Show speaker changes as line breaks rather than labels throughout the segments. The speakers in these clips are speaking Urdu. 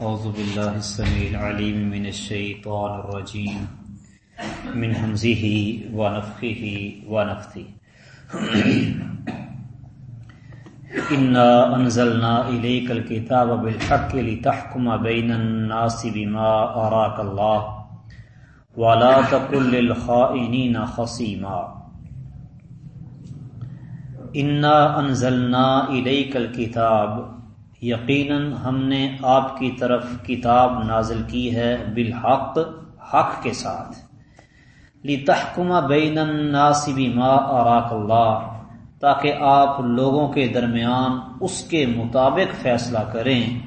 أعوذ بالله السميع العليم من الشيطان الرجيم من همزه ونفخه ونفثه إنا أنزلنا إليك الكتاب بالحق لتحكم بين الناس بما أراك الله ولا تقل للخائنين خصيما انا انزلنا الیک الکتاب یقیناً ہم نے آپ کی طرف کتاب نازل کی ہے بالحق، حق کے ساتھ۔ لتحکم بین الناس بما اراک اللہ تاکہ آپ لوگوں کے درمیان اس کے مطابق فیصلہ کریں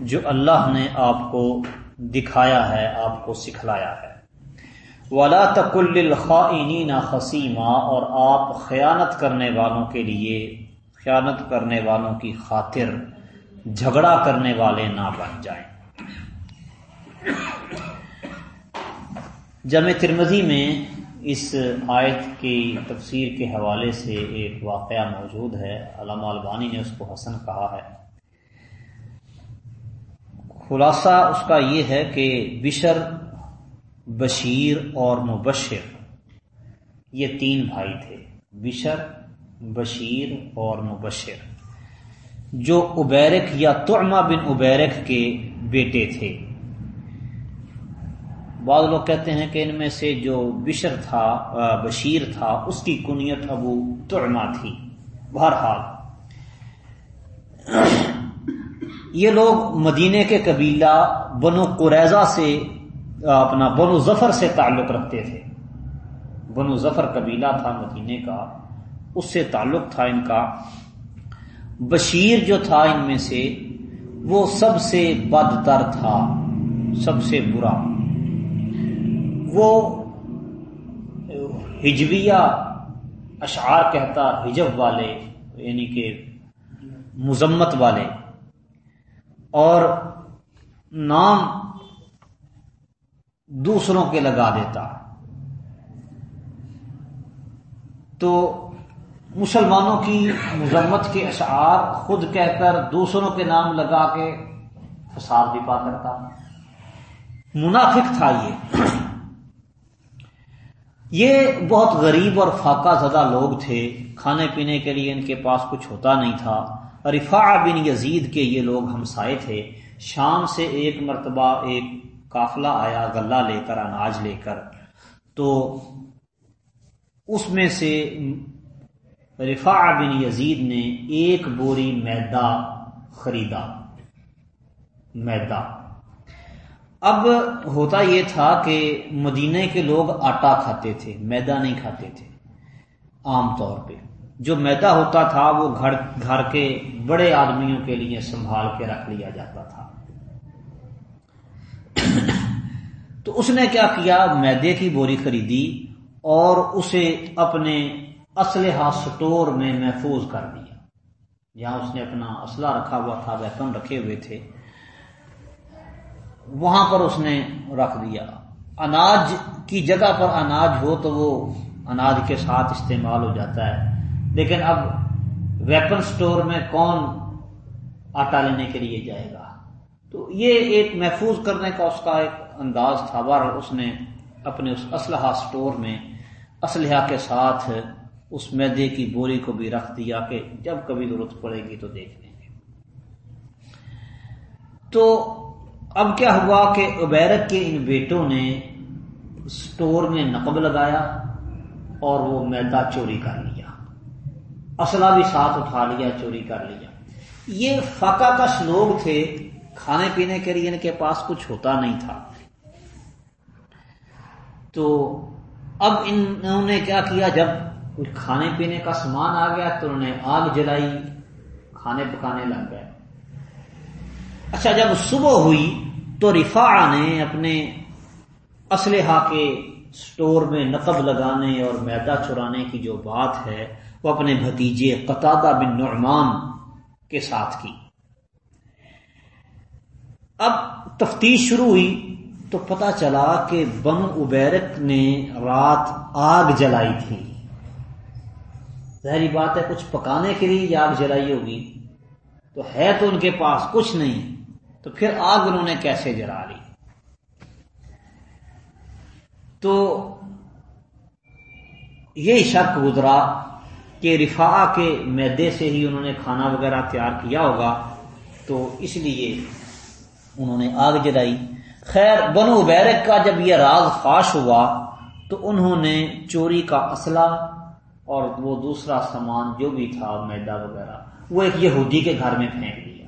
جو اللہ نے آپ کو دکھایا ہے، آپ کو سکھلایا ہے۔ ولا تکل الخائنین خسیمہ اور آپ خیانت کرنے والوں کے لیے، خیانت کرنے والوں کی خاطر۔ جھگڑا کرنے والے نہ بن جائیں۔ جمع ترمزی میں اس آیت کی تفسیر کے حوالے سے ایک واقعہ موجود ہے۔ علامہ البانی نے اس کو حسن کہا ہے۔ خلاصہ اس کا یہ ہے کہ بشر، بشیر اور مبشر، یہ تین بھائی تھے۔ بشر، بشیر اور مبشر۔ جو ابیرک یا تعمہ بن ابیرک کے بیٹے تھے۔ بعض لوگ کہتے ہیں کہ ان میں سے جو بشر تھا بشیر تھا، اس کی کنیت ابو تعمہ تھی۔ بہرحال، یہ لوگ مدینے کے قبیلہ بنو قریضہ سے اپنا بنو ظفر سے تعلق رکھتے تھے۔ بنو ظفر قبیلہ تھا مدینے کا، اس سے تعلق تھا ان کا۔ بشیر جو تھا ان میں سے، وہ سب سے بدتر تھا، سب سے برا۔ وہ ہجویہ اشعار کہتا، ہجب والے یعنی کہ مذمت والے۔ اور نام دوسروں کے لگا دیتا۔ تو مسلمانوں کی مذمت کے اشعار خود کہہ کر دوسروں کے نام لگا کے فساد بھی پا کرتا۔ منافق تھا یہ۔ یہ بہت غریب اور فاقہ زدہ لوگ تھے۔ کھانے پینے کے لیے ان کے پاس کچھ ہوتا نہیں تھا۔ رفاع بن یزید کے یہ لوگ ہمسائے تھے۔ شام سے ایک مرتبہ ایک قافلہ آیا، غلہ لے کر، اناج لے کر۔ تو اس میں سے رفاع بن یزید نے ایک بوری میدا خریدا۔ میدا۔ اب ہوتا یہ تھا کہ مدینے کے لوگ آٹا کھاتے تھے، میدا نہیں کھاتے تھے۔ عام طور پہ جو میدا ہوتا تھا، وہ گھر گھر کے بڑے آدمیوں کے لیے سنبھال کے رکھ لیا جاتا تھا۔ تو اس نے کیا کیا؟ میدے کی بوری خریدی اور اسے اپنے اسلحہ سٹور میں محفوظ کر دیا۔ جہاں اس نے اپنا اسلحہ رکھا ہوا تھا ویپن رکھے ہوئے تھے۔ وہاں پر اس نے رکھ دیا۔ اناج کی جگہ پر اناج ہو تو وہ اناج کے ساتھ استعمال ہو جاتا ہے۔ لیکن اب ویپن سٹور میں کون آٹا لینے کے لیے جائے گا؟ تو یہ ایک محفوظ کرنے کا اس کا ایک انداز تھا۔ بار اس نے اپنے اس اسلحہ سٹور میں اسلحہ کے ساتھ اس میدے کی بوری کو بھی رکھ دیا کہ جب کبھی ضرورت پڑے گی تو دیکھ لیں گے۔ تو اب کیا ہوا کہ ابیرک کے ان بیٹوں نے سٹور میں نقب لگایا اور وہ میدا چوری کر لیا۔ اسلحہ بھی ساتھ اٹھا لیا، چوری کر لیا۔ یہ فاقہ کش لوگ تھے، کھانے پینے کے لیے ان کے پاس کچھ ہوتا نہیں تھا۔ تو اب انہوں نے کیا کیا؟ جب کچھ کھانے پینے کا سامان آ گیا تو انہوں نے آگ جلائی، کھانے پکانے لگ گئے۔ اچھا جب صبح ہوئی تو رفا نے اپنے اسلحہ کے سٹور میں نقب لگانے اور میدا چرانے کی جو بات ہے، وہ اپنے بھتیجے قطع بن نعمان کے ساتھ کی۔ اب تفتیش شروع ہوئی تو پتا چلا کہ بن ابیرک نے رات آگ جلائی تھی۔ ظاہری بات ہے، کچھ پکانے کے لیے آگ جلائی ہوگی۔ تو ہے تو ان کے پاس، کچھ نہیں۔ تو پھر آگ انہوں نے کیسے جلا لی؟ تو یہ شک گزرا کہ رفا کے میدے سے ہی انہوں نے کھانا وغیرہ تیار کیا ہوگا۔ تو اس لیے انہوں نے آگ جلائی۔ خیر، بنو بیرک کا جب یہ راز فاش ہوا، تو انہوں نے چوری کا اسلحہ اور وہ دوسرا سامان جو بھی تھا، میدا وغیرہ، وہ ایک یہودی کے گھر میں پھینک دیا۔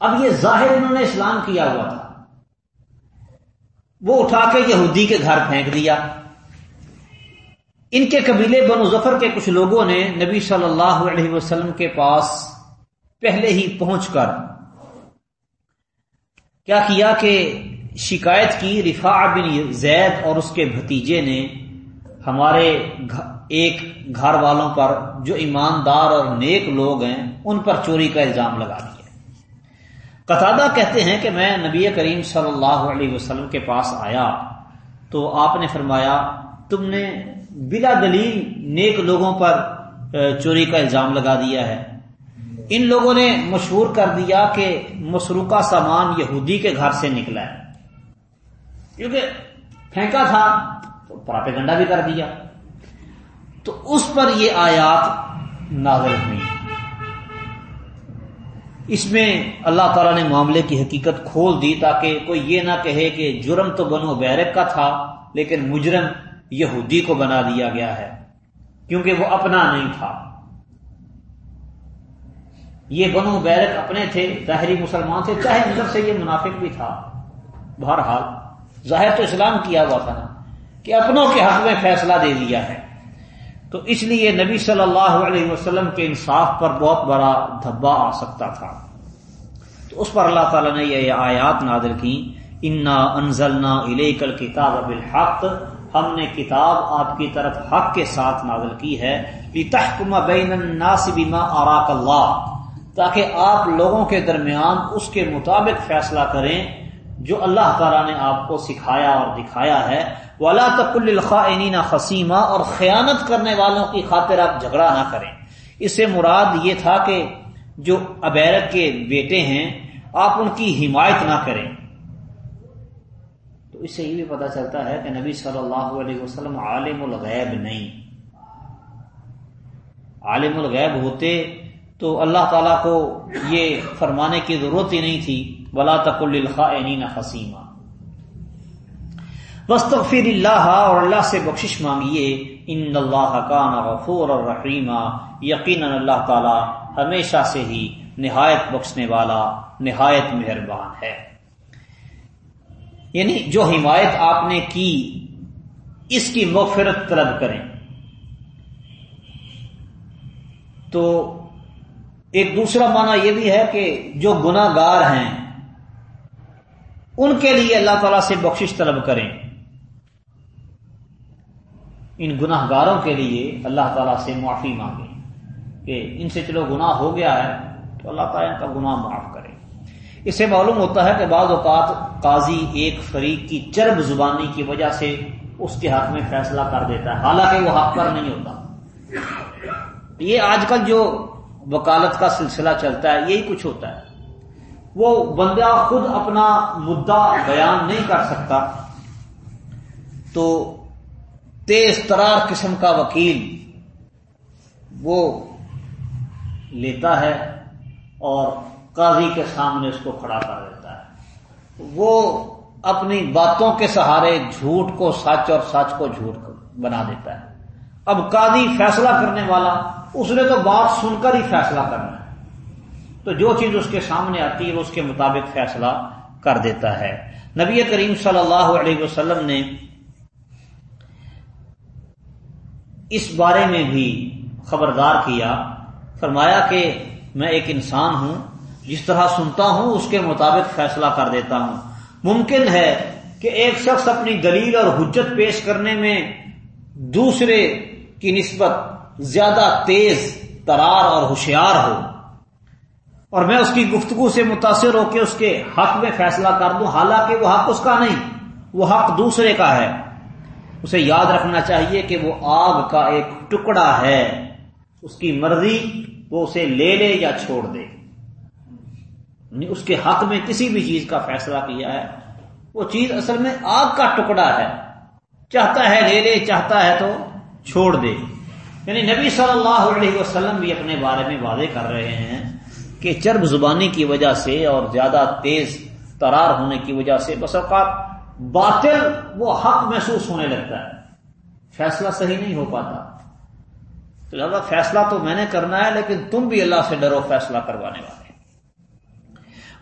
اب یہ ظاہر انہوں نے اسلام کیا ہوا تھا۔ وہ اٹھا کے یہودی کے گھر پھینک دیا۔ ان کے قبیلے بنو ظفر کے کچھ لوگوں نے نبی صلی اللہ علیہ وسلم کے پاس پہلے ہی پہنچ کر کیا کیا کہ شکایت کی رفا بن زید اور اس کے بھتیجے نے ہمارے ایک گھر والوں پر جو ایماندار اور نیک لوگ ہیں، ان پر چوری کا الزام لگا دیا۔ قطادہ کہتے ہیں کہ میں نبی کریم صلی اللہ علیہ وسلم کے پاس آیا تو آپ نے فرمایا، تم نے بلا دلیل نیک لوگوں پر چوری کا الزام لگا دیا ہے۔ ان لوگوں نے مشہور کر دیا کہ مسروقہ سامان یہودی کے گھر سے نکلا ہے۔ کیونکہ پھینکا تھا پراپے گنڈا بھی کر دیا۔ تو اس پر یہ آیات نازل ہوئی۔ اس میں اللہ تعالی نے معاملے کی حقیقت کھول دی تاکہ کوئی یہ نہ کہے کہ جرم تو بنو بیرک کا تھا، لیکن مجرم یہودی کو بنا دیا گیا ہے، کیونکہ وہ اپنا نہیں تھا۔ یہ بنو بیرک اپنے تھے، ظاہری مسلمان تھے، چاہے اندر سے یہ منافق بھی تھا۔ بہرحال، ظاہر تو اسلام کیا ہوا تھا نا۔ کہ اپنوں کے حق میں فیصلہ دے دیا ہے۔ تو اس لیے نبی صلی اللہ علیہ وسلم کے انصاف پر بہت بڑا دھبا آ سکتا تھا۔ تو اس پر اللہ تعالیٰ نے یہ آیات نادر کی انا انزلنا الیکل کتاب بالحق۔ ہم نے کتاب آپ کی طرف حق کے ساتھ نازل کی ہے۔ لتحکم بین الناس بما اراک اللہ تاکہ آپ لوگوں کے درمیان اس کے مطابق فیصلہ کریں جو اللہ تعالیٰ نے آپ کو سکھایا اور دکھایا ہے۔ ولا تک الخائنین خسیمہ اور خیانت کرنے والوں کی خاطر آپ جھگڑا نہ کریں۔ اس سے مراد یہ تھا کہ جو ابیرت کے بیٹے ہیں، آپ ان کی حمایت نہ کریں۔ تو اس سے یہ بھی پتا چلتا ہے کہ نبی صلی اللہ علیہ وسلم عالم الغیب نہیں۔ عالم الغیب ہوتے تو اللہ تعالیٰ کو یہ فرمانے کی ضرورت ہی نہیں تھی۔ ولا تک الخائنین خسیمہ وسطر اللہ اور اللہ سے بخشش مانگیے، ان اللہ کان غفور اور رحیمہ یقینا اللہ تعالی ہمیشہ سے ہی نہایت بخشنے والا، نہایت مہربان ہے۔ یعنی جو حمایت آپ نے کی، اس کی مغفرت طلب کریں۔ تو ایک دوسرا معنی یہ بھی ہے کہ جو گناہ گار ہیں، ان کے لیے اللہ تعالی سے بخشش طلب کریں۔ ان گناہ گاروں کے لیے اللہ تعالیٰ سے معافی مانگے کہ ان سے چلو گناہ ہو گیا ہے تو اللہ تعالیٰ ان کا گناہ معاف کرے۔ اس سے معلوم ہوتا ہے کہ بعض اوقات قاضی ایک فریق کی چرب زبانی کی وجہ سے اس کے حق میں فیصلہ کر دیتا ہے، حالانکہ وہ حق پر نہیں ہوتا۔ یہ آج کل جو وکالت کا سلسلہ چلتا ہے، یہی کچھ ہوتا ہے۔ وہ بندہ خود اپنا مدعا بیان نہیں کر سکتا تو تیز ترار قسم کا وکیل وہ لیتا ہے اور قاضی کے سامنے اس کو کھڑا کر دیتا ہے۔ وہ اپنی باتوں کے سہارے جھوٹ کو سچ اور سچ کو جھوٹ بنا دیتا ہے۔ اب قاضی فیصلہ کرنے والا اس نے تو بات سن کر ہی فیصلہ کرنا ہے۔ تو جو چیز اس کے سامنے آتی ہے وہ اس کے مطابق فیصلہ کر دیتا ہے۔ نبی کریم صلی اللہ علیہ وسلم نے اس بارے میں بھی خبردار کیا، فرمایا کہ میں ایک انسان ہوں، جس طرح سنتا ہوں، اس کے مطابق فیصلہ کر دیتا ہوں۔ ممکن ہے کہ ایک شخص اپنی دلیل اور حجت پیش کرنے میں دوسرے کی نسبت زیادہ تیز، ترار اور ہوشیار ہو۔ اور میں اس کی گفتگو سے متاثر ہو کے اس کے حق میں فیصلہ کر دوں، حالانکہ وہ حق اس کا نہیں، وہ حق دوسرے کا ہے۔ اسے یاد رکھنا چاہیے کہ وہ آگ کا ایک ٹکڑا ہے۔ اس کی مرضی وہ اسے لے لے یا چھوڑ دے۔ یعنی اس کے حق میں کسی بھی چیز کا فیصلہ کیا ہے۔ وہ چیز اصل میں آگ کا ٹکڑا ہے۔ چاہتا ہے لے لے، چاہتا ہے تو چھوڑ دے۔ یعنی نبی صلی اللہ علیہ وسلم بھی اپنے بارے میں واضح کر رہے ہیں کہ چرب زبانی کی وجہ سے اور زیادہ تیز ترار ہونے کی وجہ سے بس اوقات باطل وہ حق محسوس ہونے لگتا ہے۔ فیصلہ صحیح نہیں ہو پاتا۔ تو لہٰذا فیصلہ تو میں نے کرنا ہے، لیکن تم بھی اللہ سے ڈرو، فیصلہ کروانے والے۔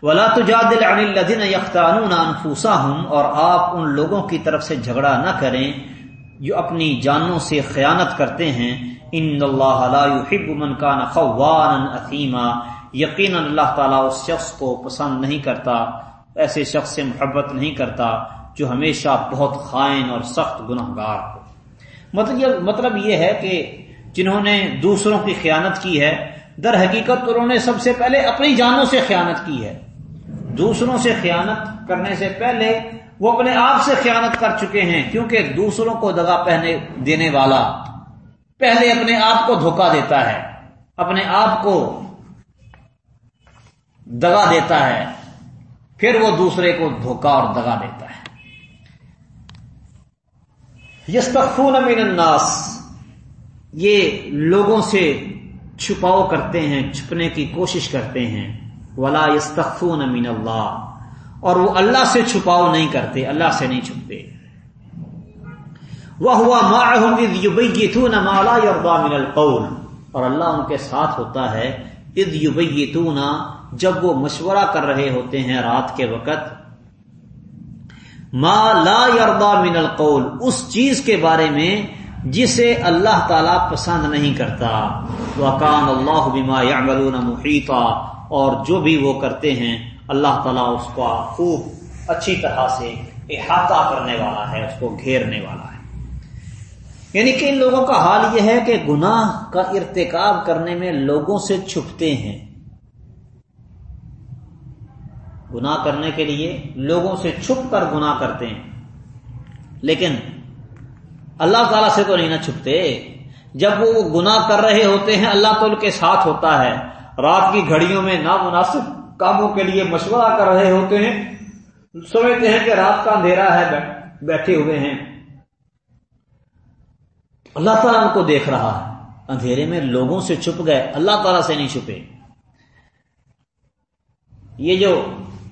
ولا تجادل عن الذين يختانون انفسهم اور آپ ان لوگوں کی طرف سے جھگڑا نہ کریں جو اپنی جانوں سے خیانت کرتے ہیں۔ ان اللہ لا يحب من كان خوانا اثیما یقینا اللہ تعالیٰ اس شخص کو پسند نہیں کرتا، ایسے شخص سے محبت نہیں کرتا۔ جو ہمیشہ بہت خائن اور سخت گناہ گار ہو۔ مطلب, مطلب یہ ہے کہ جنہوں نے دوسروں کی خیانت کی ہے در حقیقت انہوں نے سب سے پہلے اپنی جانوں سے خیانت کی ہے۔ دوسروں سے خیانت کرنے سے پہلے وہ اپنے آپ سے خیانت کر چکے ہیں کیونکہ دوسروں کو دگا پہنے دینے والا پہلے اپنے آپ کو دھوکا دیتا ہے اپنے آپ کو دگا دیتا ہے پھر وہ دوسرے کو دھوکا اور دگا دیتا ہے۔ یستخون من الناس، یہ لوگوں سے چھپاؤ کرتے ہیں، چھپنے کی کوشش کرتے ہیں۔ ولا یستخون من اللہ اور وہ اللہ سے چھپاؤ نہیں کرتے، اللہ سے نہیں چھپتے۔ وہ ہوا مالا من القول، اور اللہ ان کے ساتھ ہوتا ہے اد یوبیتون جب وہ مشورہ کر رہے ہوتے ہیں رات کے وقت ما لا یردا من القول، اس چیز کے بارے میں جسے اللہ تعالی پسند نہیں کرتا۔ وکان اللہ بما يعملون محیطا اور جو بھی وہ کرتے ہیں، اللہ تعالیٰ اس کا خوب اچھی طرح سے احاطہ کرنے والا ہے، اس کو گھیرنے والا ہے۔ یعنی کہ ان لوگوں کا حال یہ ہے کہ گناہ کا ارتکاب کرنے میں لوگوں سے چھپتے ہیں۔ گناہ کرنے کے لیے لوگوں سے چھپ کر گناہ کرتے ہیں۔ لیکن اللہ تعالی سے تو نہیں نہ چھپتے۔ جب وہ گناہ کر رہے ہوتے ہیں، اللہ تو ان کے ساتھ ہوتا ہے۔ رات کی گھڑیوں میں نامناسب کاموں کے لیے مشورہ کر رہے ہوتے ہیں۔ سمجھتے ہیں کہ رات کا اندھیرا ہے بیٹھے ہوئے ہیں۔ اللہ تعالیٰ ان کو دیکھ رہا ہے۔ اندھیرے میں لوگوں سے چھپ گئے، اللہ تعالیٰ سے نہیں چھپے۔ یہ جو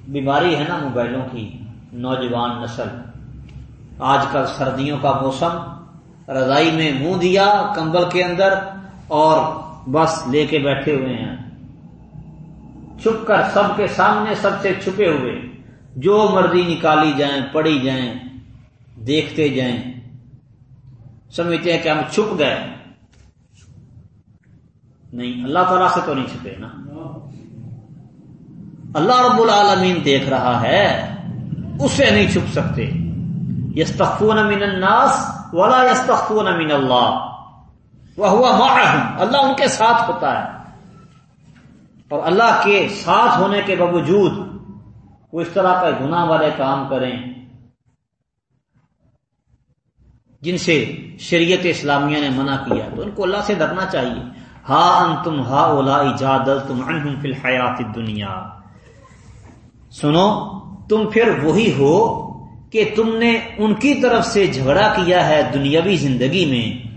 بیماری ہے نا موبائلوں کی، نوجوان نسل۔ آج کل سردیوں کا موسم، رضائی میں منہ دیا کمبل کے اندر اور بس لے کے بیٹھے ہوئے ہیں۔ چھپ کر سب کے سامنے سب سے چھپے ہوئے۔ جو مرضی نکالی جائیں پڑی جائیں، دیکھتے جائیں۔ سمجھتے ہیں کہ ہم چھپ گئے۔ نہیں، اللہ تعالی سے تو نہیں چھپے نا۔ اللہ رب العالمین دیکھ رہا ہے، اسے نہیں چھپ سکتے۔ یس من الناس ولا یس من اللہ۔ وہ ہوا اللہ ان کے ساتھ ہوتا ہے۔ اور اللہ کے ساتھ ہونے کے باوجود وہ اس طرح کا گناہ والے کام کریں۔ جن سے شریعت اسلامیہ نے منع کیا، تو ان کو اللہ سے ڈرنا چاہیے۔ ہا ان تم ہا اولا اجادل تم ان فی الحیات دنیا سنو، تم پھر وہی ہو کہ تم نے ان کی طرف سے جھگڑا کیا ہے دنیاوی زندگی میں۔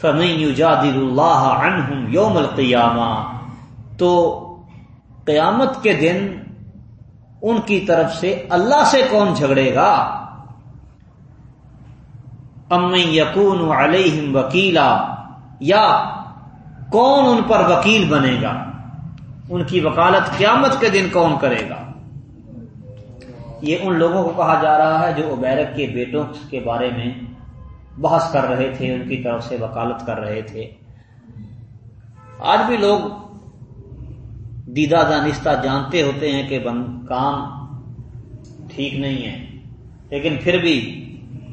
فمن یجادل اللہ عنہم یوم القیامہ تو قیامت کے دن ان کی طرف سے اللہ سے کون جھگڑے گا؟ ام یقون علیہم وکیلا یا کون ان پر وکیل بنے گا؟ ان کی وکالت قیامت کے دن کون کرے گا؟ یہ ان لوگوں کو کہا جا رہا ہے جو عبیرک کے بیٹوں کے بارے میں بحث کر رہے تھے، ان کی طرف سے وکالت کر رہے تھے۔ آج بھی لوگ دیدہ دانستہ جانتے ہوتے ہیں کہ کام ٹھیک نہیں ہے، لیکن پھر بھی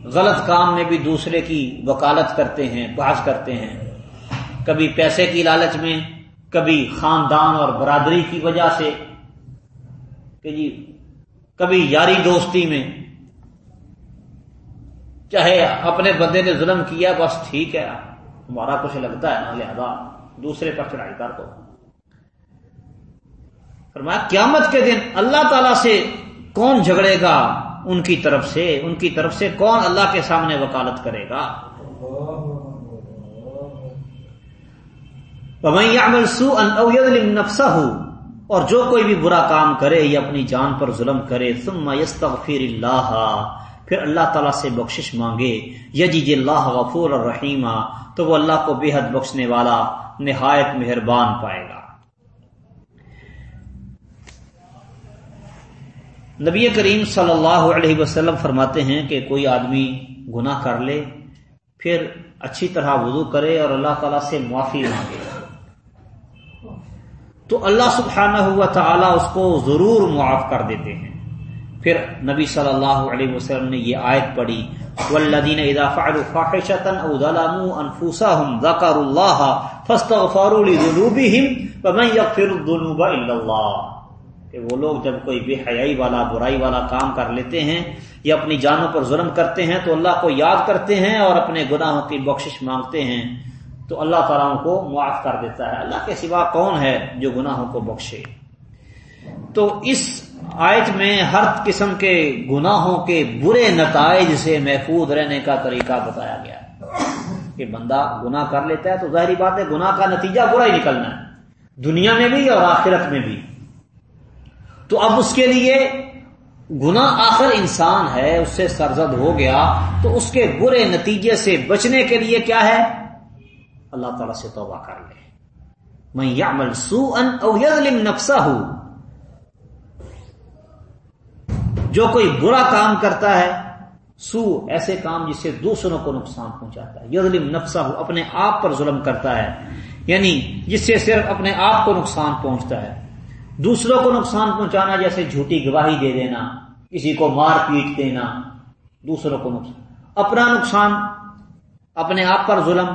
غلط کام میں بھی دوسرے کی وکالت کرتے ہیں، بحث کرتے ہیں۔ کبھی پیسے کی لالچ میں، کبھی خاندان اور برادری کی وجہ سے۔ کہ جی کبھی یاری دوستی میں، چاہے اپنے بندے نے ظلم کیا، بس ٹھیک ہے، ہمارا کچھ لگتا ہے نا، لہذا دوسرے پر چڑھائی کر دو۔ فرمایا، قیامت کے دن اللہ تعالی سے کون جھگڑے گا؟ ان کی طرف سے، ان کی طرف سے کون اللہ کے سامنے وکالت کرے گا؟ اور جو کوئی بھی برا کام کرے یا اپنی جان پر ظلم کرے، ثم یستغفر اللہ، پھر اللہ تعالیٰ سے بخشش مانگے یجی اللہ غفور اور تو وہ اللہ کو بے حد بخشنے والا نہایت مہربان پائے گا۔ نبی کریم صلی اللہ علیہ وسلم فرماتے ہیں کہ کوئی آدمی گناہ کر لے، پھر اچھی طرح وضو کرے اور اللہ تعالیٰ سے معافی مانگے۔ تو اللہ سبحانہ ہوا تعالیٰ اس کو ضرور معاف کر دیتے ہیں۔ پھر نبی صلی اللہ علیہ وسلم نے یہ آیت پڑھی والذین اذا فعلوا فاحشة او ظلموا انفسهم ذکروا اللہ فاستغفروا لذنوبهم فمن يغفر الذنوب الا اللہ کہ وہ لوگ جب کوئی بے حیائی والا، برائی والا کام کر لیتے ہیں یا اپنی جانوں پر ظلم کرتے ہیں تو اللہ کو یاد کرتے ہیں اور اپنے گناہوں کی بخشش مانگتے ہیں۔ تو اللہ تعالیٰ کو معاف کر دیتا ہے۔ اللہ کے سوا کون ہے جو گناہوں کو بخشے؟ تو اس آیت میں ہر قسم کے گناہوں کے برے نتائج سے محفوظ رہنے کا طریقہ بتایا گیا کہ بندہ گناہ کر لیتا ہے تو ظاہری بات ہے، گناہ کا نتیجہ برا ہی نکلنا ہے، دنیا میں بھی اور آخرت میں بھی۔ تو اب اس کے لیے گنا آخر انسان ہے، اس سے سرزد ہو گیا۔ تو اس کے برے نتیجے سے بچنے کے لیے کیا ہے؟ اللہ تعالی سے توبہ کر لے۔ میں یعمل سوءا او یظلم نفسہ۔ جو کوئی برا کام کرتا ہے سو ایسے کام جس سے دوسروں کو نقصان پہنچاتا ہے۔ یظلم نفسہ اپنے آپ پر ظلم کرتا ہے یعنی جس سے صرف اپنے آپ کو نقصان پہنچتا ہے۔ دوسروں کو نقصان پہنچانا، جیسے جھوٹی گواہی دے دینا، کسی کو مار پیٹ دینا، دوسروں کو نقصان۔ اپنا نقصان، اپنے آپ پر ظلم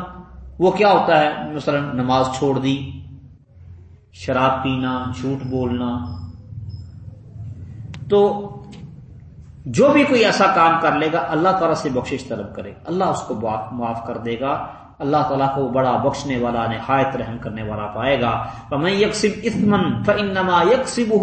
وہ کیا ہوتا ہے؟ مثلا نماز چھوڑ دی، شراب پینا، جھوٹ بولنا۔ تو جو بھی کوئی ایسا کام کر لے گا، اللہ تعالیٰ سے بخشش طلب کرے اللہ اس کو معاف کر دے گا۔ اللہ تعالیٰ کو بڑا بخشنے والا، نہایت رحم کرنے والا پائے گا۔ میں یکسب اطمن فنما یکسب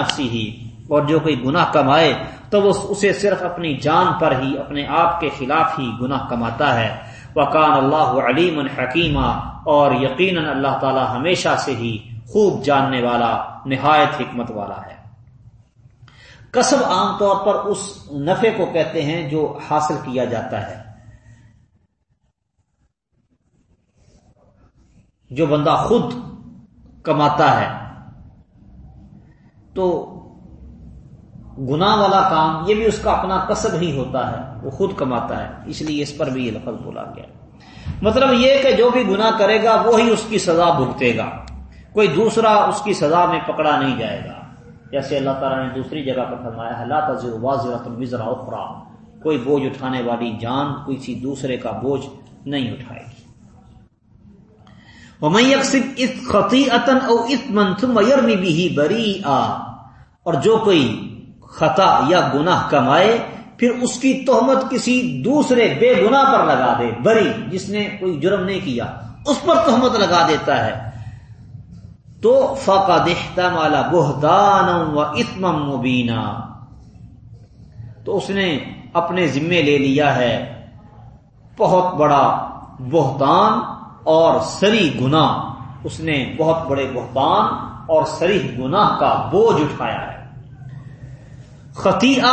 نفسی ہی اور جو کوئی گناہ کمائے، تو وہ اسے صرف اپنی جان پر ہی، اپنے آپ کے خلاف ہی گناہ کماتا ہے۔ وکان اللہ علیم حکیمہ اور یقیناً اللہ تعالیٰ ہمیشہ سے ہی خوب جاننے والا، نہایت حکمت والا ہے۔ کسب عام طور پر اس نفے کو کہتے ہیں جو حاصل کیا جاتا ہے۔ جو بندہ خود کماتا ہے۔ تو گنا والا کام، یہ بھی اس کا اپنا کسب ہی ہوتا ہے، وہ خود کماتا ہے، اس لیے اس پر بھی یہ لفظ بولا گیا۔ مطلب یہ کہ جو بھی گنا کرے گا، وہی اس کی سزا بھگتے گا۔ کوئی دوسرا اس کی سزا میں پکڑا نہیں جائے گا۔ جیسے اللہ تعالیٰ نے دوسری جگہ پر فرمایا اللہ تذر واضح اخرا کوئی بوجھ اٹھانے والی جان کسی دوسرے کا بوجھ نہیں اٹھائے گی۔ بھی بری آ اور جو کوئی خطا یا گناہ کمائے، پھر اس کی تہمت کسی دوسرے بے گناہ پر لگا دے، بری، جس نے کوئی جرم نہیں کیا، اس پر تہمت لگا دیتا ہے۔ تو فقد احتمال بہتان و اتم مبینہ تو اس نے اپنے ذمے لے لیا ہے۔ بہت بڑا بہتان اور سری گنا اس نے بہت بڑے بہتان اور سری گناہ کا بوجھ اٹھایا ہے۔ خطیہ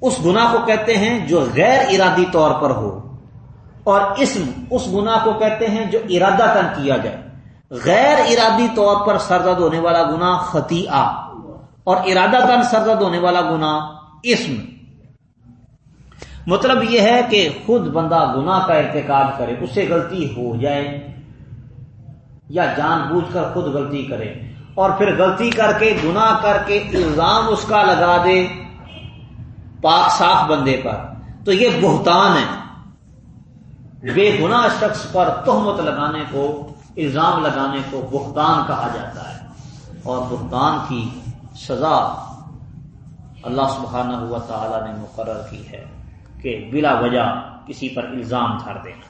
اس گناہ کو کہتے ہیں جو غیر ارادی طور پر ہو اور اسم اس گناہ کو کہتے ہیں جو ارادہ تن کیا جائے۔ غیر ارادی طور پر سرزد ہونے والا گنا خطی اور ارادہ تن سرزد ہونے والا گنا اسم۔ مطلب یہ ہے کہ خود بندہ گنا کا ارتکاب کرے اس سے غلطی ہو جائے یا جان بوجھ کر خود غلطی کرے۔ اور پھر غلطی کر کے گنا کر کے الزام اس کا لگا دے پاک، صاف بندے پر۔ تو یہ بہتان ہے۔ بے گنا شخص پر تہمت لگانے کو، الزام لگانے کو بہتان کہا جاتا ہے۔ اور بہتان کی سزا اللہ سبحانہ ہوا تعالی نے مقرر کی ہے کہ بلا وجہ کسی پر الزام دھر دینا۔